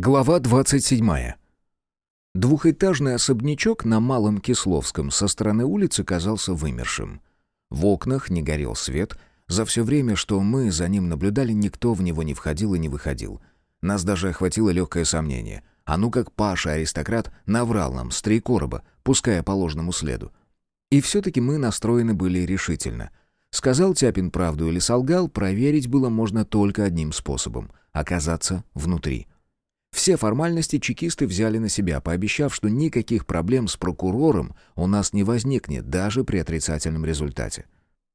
Глава 27. Двухэтажный особнячок на Малом Кисловском со стороны улицы казался вымершим. В окнах не горел свет. За все время, что мы за ним наблюдали, никто в него не входил и не выходил. Нас даже охватило легкое сомнение. А ну как Паша-аристократ наврал нам с три короба, пуская по ложному следу. И все-таки мы настроены были решительно. Сказал Тяпин правду или солгал, проверить было можно только одним способом — оказаться внутри. Все формальности чекисты взяли на себя, пообещав, что никаких проблем с прокурором у нас не возникнет даже при отрицательном результате.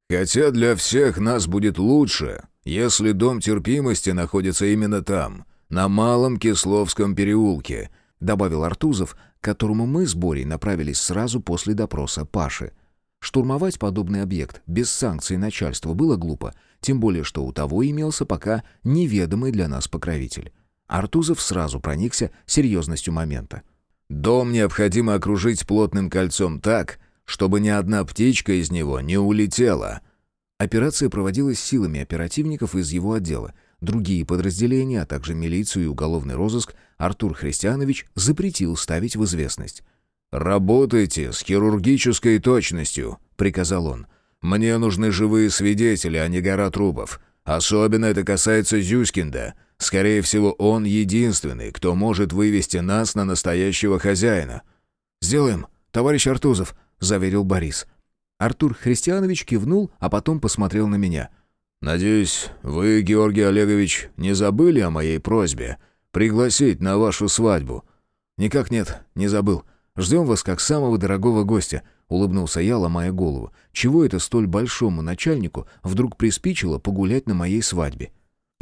«Хотя для всех нас будет лучше, если дом терпимости находится именно там, на Малом Кисловском переулке», добавил Артузов, к которому мы с Борей направились сразу после допроса Паши. Штурмовать подобный объект без санкций начальства было глупо, тем более что у того имелся пока неведомый для нас покровитель. Артузов сразу проникся серьезностью момента. «Дом необходимо окружить плотным кольцом так, чтобы ни одна птичка из него не улетела». Операция проводилась силами оперативников из его отдела. Другие подразделения, а также милицию и уголовный розыск Артур Христианович запретил ставить в известность. «Работайте с хирургической точностью», — приказал он. «Мне нужны живые свидетели, а не гора трупов. Особенно это касается Зюскинда. Скорее всего, он единственный, кто может вывести нас на настоящего хозяина». «Сделаем, товарищ Артузов», — заверил Борис. Артур Христианович кивнул, а потом посмотрел на меня. «Надеюсь, вы, Георгий Олегович, не забыли о моей просьбе пригласить на вашу свадьбу?» «Никак нет, не забыл. Ждем вас как самого дорогого гостя», — улыбнулся я, ломая голову. «Чего это столь большому начальнику вдруг приспичило погулять на моей свадьбе?»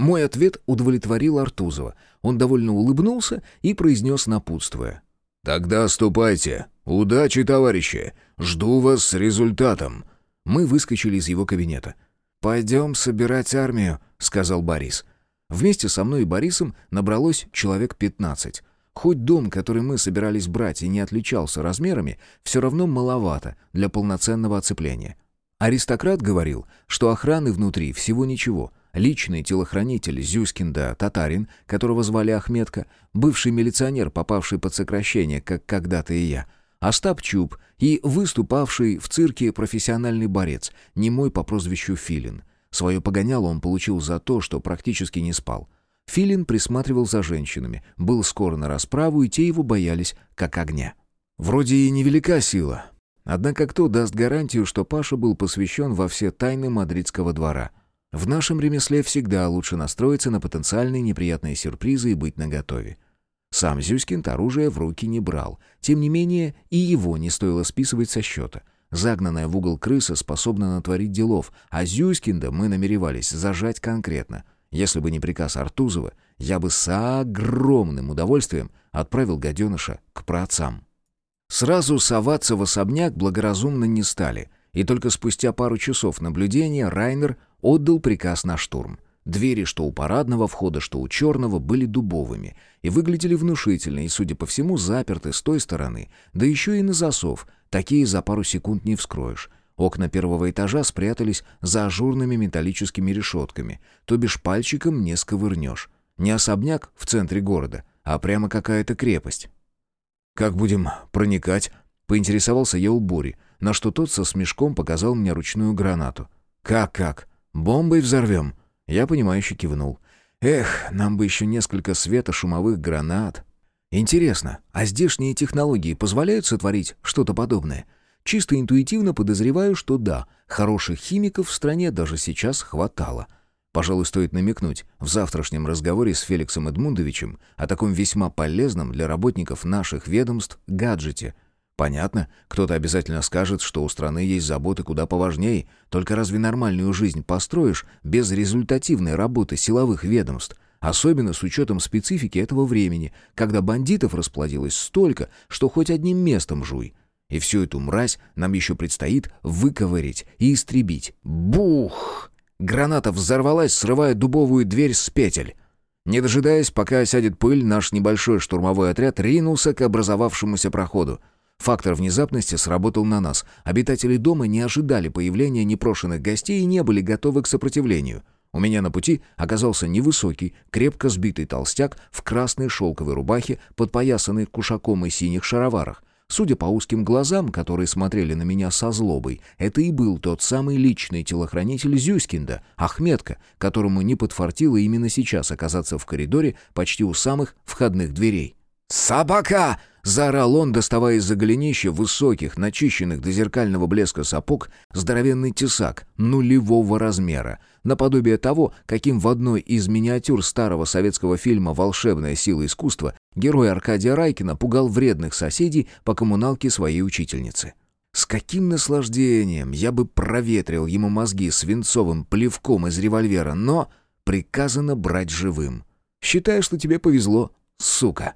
Мой ответ удовлетворил Артузова. Он довольно улыбнулся и произнес напутствуя. «Тогда ступайте. Удачи, товарищи. Жду вас с результатом». Мы выскочили из его кабинета. «Пойдем собирать армию», — сказал Борис. Вместе со мной и Борисом набралось человек пятнадцать. Хоть дом, который мы собирались брать, и не отличался размерами, все равно маловато для полноценного оцепления. Аристократ говорил, что охраны внутри всего ничего — личный телохранитель Зюскинда Татарин, которого звали Ахметка, бывший милиционер, попавший под сокращение, как когда-то и я, Остап Чуб и выступавший в цирке профессиональный борец, немой по прозвищу Филин. Свое погоняло он получил за то, что практически не спал. Филин присматривал за женщинами, был скоро на расправу, и те его боялись, как огня. Вроде и невелика сила. Однако кто даст гарантию, что Паша был посвящен во все тайны мадридского двора — в нашем ремесле всегда лучше настроиться на потенциальные неприятные сюрпризы и быть наготове. Сам Зюскинд оружие в руки не брал. Тем не менее, и его не стоило списывать со счета. Загнанная в угол крыса способна натворить делов, а Зюскинда мы намеревались зажать конкретно. Если бы не приказ Артузова, я бы с огромным удовольствием отправил гаденыша к праотцам. Сразу соваться в особняк благоразумно не стали, и только спустя пару часов наблюдения Райнер отдал приказ на штурм. Двери, что у парадного входа, что у черного, были дубовыми и выглядели внушительно, и, судя по всему, заперты с той стороны, да еще и на засов, такие за пару секунд не вскроешь. Окна первого этажа спрятались за ажурными металлическими решетками, то бишь пальчиком не сковырнешь. Не особняк в центре города, а прямо какая-то крепость. «Как будем проникать?» — поинтересовался я у Бори, на что тот со смешком показал мне ручную гранату. «Как-как? «Бомбой взорвем?» Я понимающе кивнул. «Эх, нам бы еще несколько светошумовых гранат». «Интересно, а здешние технологии позволяют сотворить что-то подобное?» Чисто интуитивно подозреваю, что да, хороших химиков в стране даже сейчас хватало. Пожалуй, стоит намекнуть в завтрашнем разговоре с Феликсом Эдмундовичем о таком весьма полезном для работников наших ведомств гаджете — Понятно, кто-то обязательно скажет, что у страны есть заботы куда поважнее. Только разве нормальную жизнь построишь без результативной работы силовых ведомств? Особенно с учетом специфики этого времени, когда бандитов расплодилось столько, что хоть одним местом жуй. И всю эту мразь нам еще предстоит выковырить и истребить. Бух! Граната взорвалась, срывая дубовую дверь с петель. Не дожидаясь, пока осядет пыль, наш небольшой штурмовой отряд ринулся к образовавшемуся проходу. Фактор внезапности сработал на нас. Обитатели дома не ожидали появления непрошенных гостей и не были готовы к сопротивлению. У меня на пути оказался невысокий, крепко сбитый толстяк в красной шелковой рубахе, подпоясанной кушаком и синих шароварах. Судя по узким глазам, которые смотрели на меня со злобой, это и был тот самый личный телохранитель Зюскинда, Ахметка, которому не подфартило именно сейчас оказаться в коридоре почти у самых входных дверей. «Собака!» — заорал он, доставая из-за голенища высоких, начищенных до зеркального блеска сапог, здоровенный тесак нулевого размера, наподобие того, каким в одной из миниатюр старого советского фильма «Волшебная сила искусства» герой Аркадия Райкина пугал вредных соседей по коммуналке своей учительницы. С каким наслаждением я бы проветрил ему мозги свинцовым плевком из револьвера, но приказано брать живым. Считай, что тебе повезло, сука.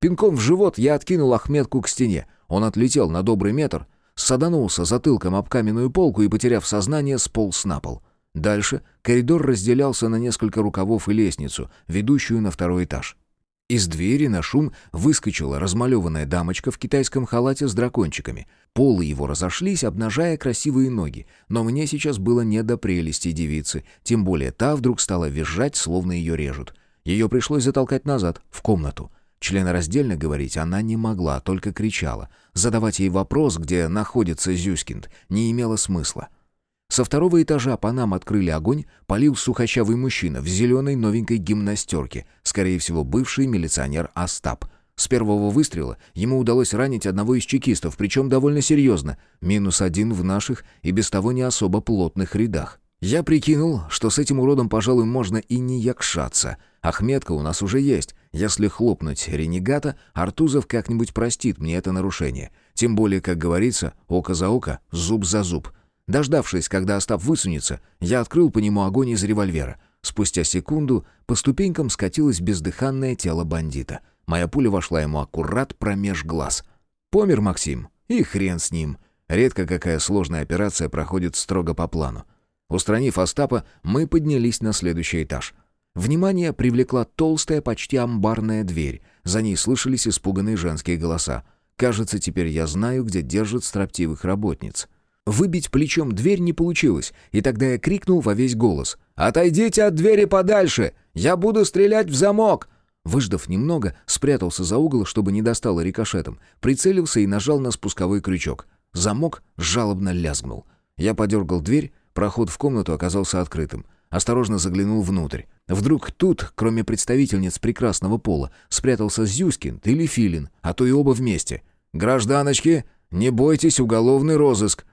Пинком в живот я откинул Ахметку к стене. Он отлетел на добрый метр, саданулся затылком об каменную полку и, потеряв сознание, сполз на пол. Дальше коридор разделялся на несколько рукавов и лестницу, ведущую на второй этаж. Из двери на шум выскочила размалеванная дамочка в китайском халате с дракончиками. Полы его разошлись, обнажая красивые ноги. Но мне сейчас было не до прелести девицы, тем более та вдруг стала визжать, словно ее режут. Ее пришлось затолкать назад, в комнату. Членораздельно говорить она не могла, только кричала. Задавать ей вопрос, где находится Зюскинд, не имело смысла. Со второго этажа по нам открыли огонь, полил сухощавый мужчина в зеленой новенькой гимнастерке, скорее всего, бывший милиционер Остап. С первого выстрела ему удалось ранить одного из чекистов, причем довольно серьезно. Минус один в наших и без того не особо плотных рядах. Я прикинул, что с этим уродом, пожалуй, можно и не якшаться. Ахметка у нас уже есть. Если хлопнуть ренегата, Артузов как-нибудь простит мне это нарушение. Тем более, как говорится, око за око, зуб за зуб. Дождавшись, когда Остап высунется, я открыл по нему огонь из револьвера. Спустя секунду по ступенькам скатилось бездыханное тело бандита. Моя пуля вошла ему аккурат промеж глаз. Помер Максим, и хрен с ним. Редко какая сложная операция проходит строго по плану. Устранив Остапа, мы поднялись на следующий этаж. Внимание привлекла толстая, почти амбарная дверь. За ней слышались испуганные женские голоса. Кажется, теперь я знаю, где держат строптивых работниц. Выбить плечом дверь не получилось, и тогда я крикнул во весь голос. «Отойдите от двери подальше! Я буду стрелять в замок!» Выждав немного, спрятался за угол, чтобы не достало рикошетом, прицелился и нажал на спусковой крючок. Замок жалобно лязгнул. Я подергал дверь, Проход в комнату оказался открытым. Осторожно заглянул внутрь. Вдруг тут, кроме представительниц прекрасного пола, спрятался Зюскин или Филин, а то и оба вместе. «Гражданочки, не бойтесь, уголовный розыск!»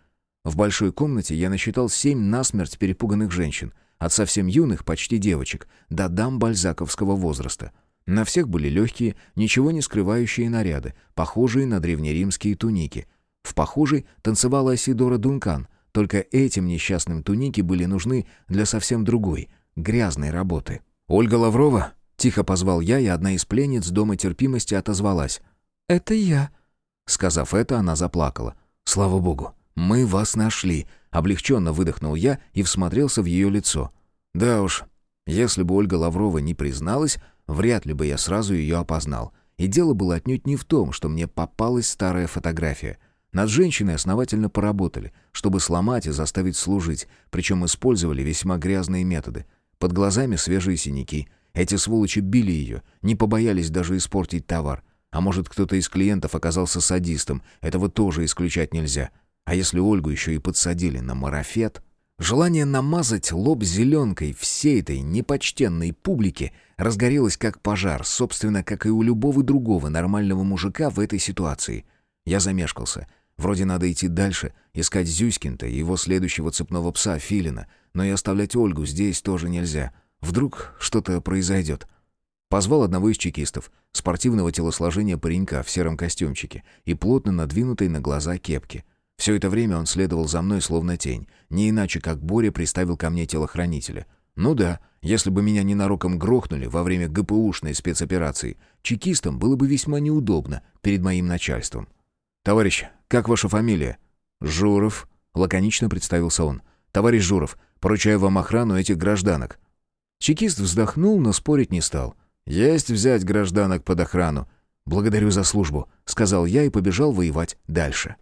В большой комнате я насчитал семь насмерть перепуганных женщин, от совсем юных, почти девочек, до дам бальзаковского возраста. На всех были легкие, ничего не скрывающие наряды, похожие на древнеримские туники. В похожей танцевала Асидора Дункан, только этим несчастным туники были нужны для совсем другой, грязной работы. «Ольга Лаврова?» — тихо позвал я, и одна из пленниц Дома терпимости отозвалась. «Это я». Сказав это, она заплакала. «Слава богу, мы вас нашли!» Облегченно выдохнул я и всмотрелся в ее лицо. «Да уж, если бы Ольга Лаврова не призналась, вряд ли бы я сразу ее опознал. И дело было отнюдь не в том, что мне попалась старая фотография. Над женщиной основательно поработали, чтобы сломать и заставить служить, причем использовали весьма грязные методы. Под глазами свежие синяки. Эти сволочи били ее, не побоялись даже испортить товар. А может, кто-то из клиентов оказался садистом, этого тоже исключать нельзя. А если Ольгу еще и подсадили на марафет? Желание намазать лоб зеленкой всей этой непочтенной публике разгорелось как пожар, собственно, как и у любого другого нормального мужика в этой ситуации. Я замешкался, Вроде надо идти дальше, искать Зюськинта и его следующего цепного пса Филина, но и оставлять Ольгу здесь тоже нельзя. Вдруг что-то произойдет. Позвал одного из чекистов, спортивного телосложения паренька в сером костюмчике и плотно надвинутой на глаза кепки. Все это время он следовал за мной словно тень, не иначе как Боря приставил ко мне телохранителя. Ну да, если бы меня ненароком грохнули во время ГПУшной спецоперации, чекистам было бы весьма неудобно перед моим начальством. «Товарищ, как ваша фамилия?» «Журов», — лаконично представился он. «Товарищ Журов, поручаю вам охрану этих гражданок». Чекист вздохнул, но спорить не стал. «Есть взять гражданок под охрану». «Благодарю за службу», — сказал я и побежал воевать дальше.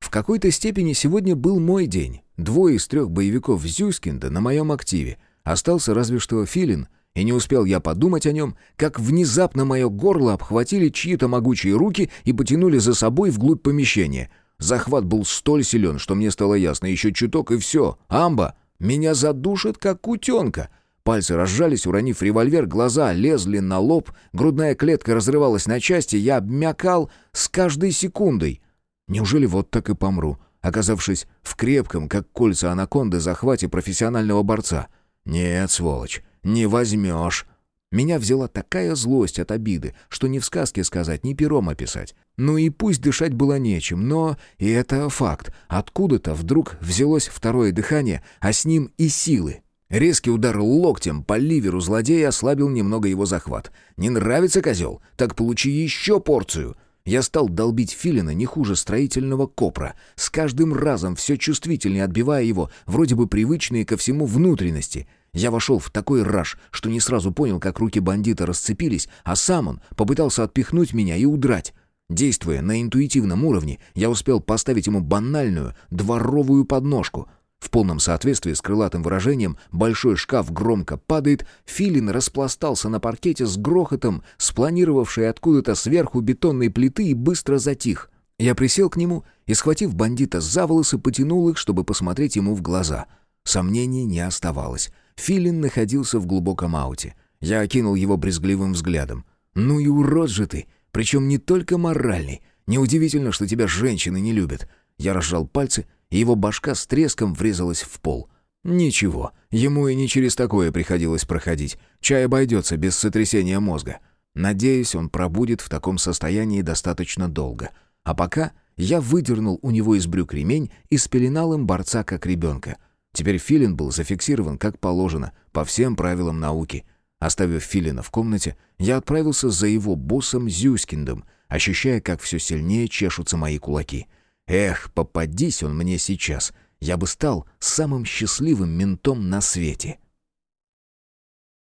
В какой-то степени сегодня был мой день. Двое из трех боевиков Зюскинда на моем активе. Остался разве что филин, и не успел я подумать о нем, как внезапно мое горло обхватили чьи-то могучие руки и потянули за собой вглубь помещения. Захват был столь силен, что мне стало ясно, еще чуток и все. Амба! Меня задушит, как кутенка. Пальцы разжались, уронив револьвер, глаза лезли на лоб, грудная клетка разрывалась на части, я обмякал с каждой секундой. Неужели вот так и помру, оказавшись в крепком, как кольца анаконды, захвате профессионального борца? Нет, сволочь, не возьмешь. Меня взяла такая злость от обиды, что ни в сказке сказать, ни пером описать. Ну и пусть дышать было нечем, но и это факт. Откуда-то вдруг взялось второе дыхание, а с ним и силы. Резкий удар локтем по ливеру злодея ослабил немного его захват. «Не нравится козел? Так получи еще порцию!» Я стал долбить филина не хуже строительного копра, с каждым разом все чувствительнее отбивая его, вроде бы привычные ко всему внутренности. Я вошел в такой раж, что не сразу понял, как руки бандита расцепились, а сам он попытался отпихнуть меня и удрать. Действуя на интуитивном уровне, я успел поставить ему банальную дворовую подножку — в полном соответствии с крылатым выражением «большой шкаф громко падает», Филин распластался на паркете с грохотом, спланировавшей откуда-то сверху бетонной плиты и быстро затих. Я присел к нему и, схватив бандита за волосы, потянул их, чтобы посмотреть ему в глаза. Сомнений не оставалось. Филин находился в глубоком ауте. Я окинул его брезгливым взглядом. «Ну и урод же ты! Причем не только моральный. Неудивительно, что тебя женщины не любят». Я разжал пальцы — и его башка с треском врезалась в пол. Ничего, ему и не через такое приходилось проходить. Чай обойдется без сотрясения мозга. Надеюсь, он пробудет в таком состоянии достаточно долго. А пока я выдернул у него из брюк ремень и спеленал им борца как ребенка. Теперь Филин был зафиксирован как положено, по всем правилам науки. Оставив Филина в комнате, я отправился за его боссом Зюскиндом, ощущая, как все сильнее чешутся мои кулаки — Эх, попадись он мне сейчас, я бы стал самым счастливым ментом на свете.